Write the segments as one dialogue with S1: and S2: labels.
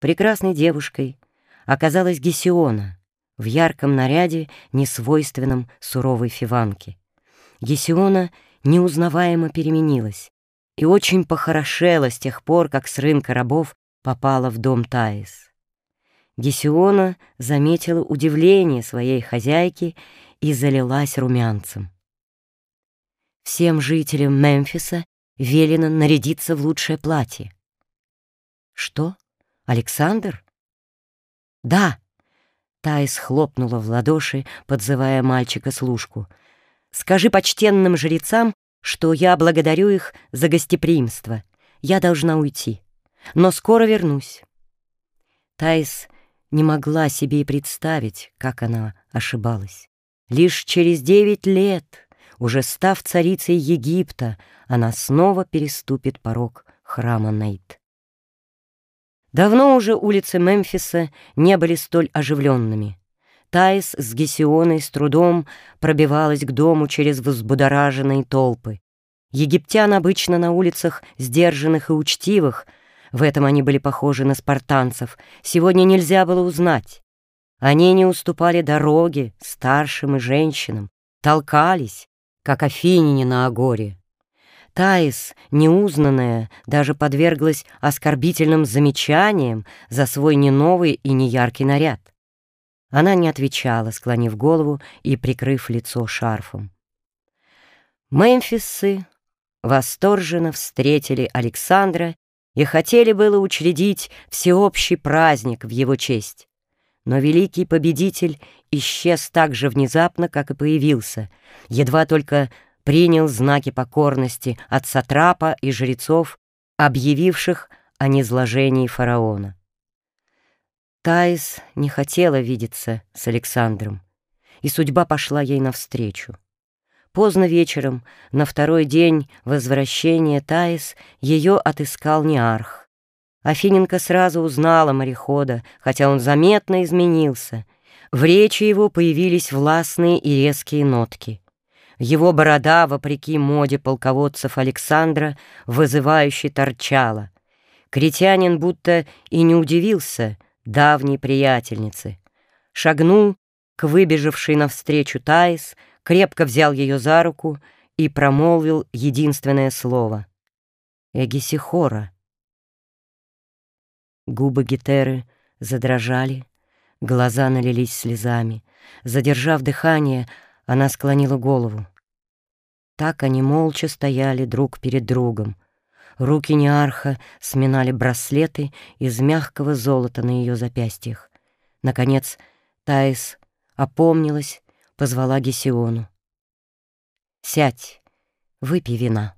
S1: Прекрасной девушкой оказалась Гесиона в ярком наряде, несвойственном суровой фиванке. Гесиона неузнаваемо переменилась и очень похорошела с тех пор, как с рынка рабов попала в дом Таис. Гесиона заметила удивление своей хозяйки и залилась румянцем. Всем жителям Мемфиса велено нарядиться в лучшее платье. Что? Александр? Да. Таис хлопнула в ладоши, подзывая мальчика-служку. Скажи почтенным жрецам, что я благодарю их за гостеприимство. Я должна уйти, но скоро вернусь. Таис не могла себе и представить, как она ошибалась. Лишь через девять лет уже став царицей Египта, она снова переступит порог храма Нейт. Давно уже улицы Мемфиса не были столь оживленными. Таис с Гесионой с трудом пробивалась к дому через взбудораженные толпы. Египтян обычно на улицах сдержанных и учтивых, в этом они были похожи на спартанцев, сегодня нельзя было узнать. Они не уступали дороге старшим и женщинам, толкались, как Афинине на Агоре. Таис, неузнанная, даже подверглась оскорбительным замечаниям за свой не новый и не яркий наряд. Она не отвечала, склонив голову и прикрыв лицо шарфом. Мемфисцы восторженно встретили Александра и хотели было учредить всеобщий праздник в его честь. Но великий победитель исчез так же внезапно, как и появился, едва только принял знаки покорности от сатрапа и жрецов, объявивших о низложении фараона. Таис не хотела видеться с Александром, и судьба пошла ей навстречу. Поздно вечером, на второй день возвращения Таис, ее отыскал Неарх. Афиненко сразу узнала морехода, хотя он заметно изменился. В речи его появились властные и резкие нотки. Его борода, вопреки моде полководцев Александра, вызывающе торчала. Критянин будто и не удивился давней приятельнице. Шагнул к выбежавшей навстречу Таис, крепко взял ее за руку и промолвил единственное слово. «Эгисихора». Губы Гетеры задрожали, глаза налились слезами. Задержав дыхание, она склонила голову. Так они молча стояли друг перед другом. Руки Неарха сминали браслеты из мягкого золота на ее запястьях. Наконец Таис опомнилась, позвала Гесиону. «Сядь, выпей вина».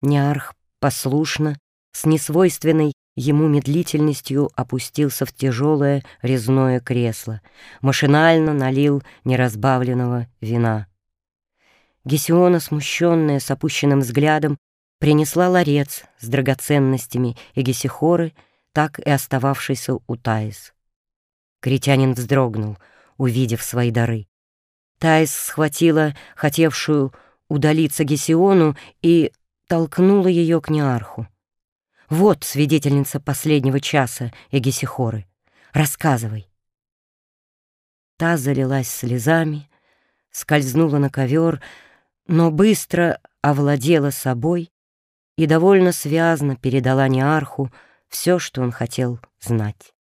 S1: Неарх послушно, с несвойственной ему медлительностью опустился в тяжелое резное кресло, машинально налил неразбавленного вина. Гесиона, смущенная, с опущенным взглядом, принесла ларец с драгоценностями и Гесихоры, так и остававшийся у Таис. Критянин вздрогнул, увидев свои дары. Таис схватила хотевшую удалиться Гесиону и толкнула ее к Неарху. Вот свидетельница последнего часа Эгисихоры. Рассказывай. Та залилась слезами, скользнула на ковер, но быстро овладела собой и довольно связно передала Неарху все, что он хотел знать.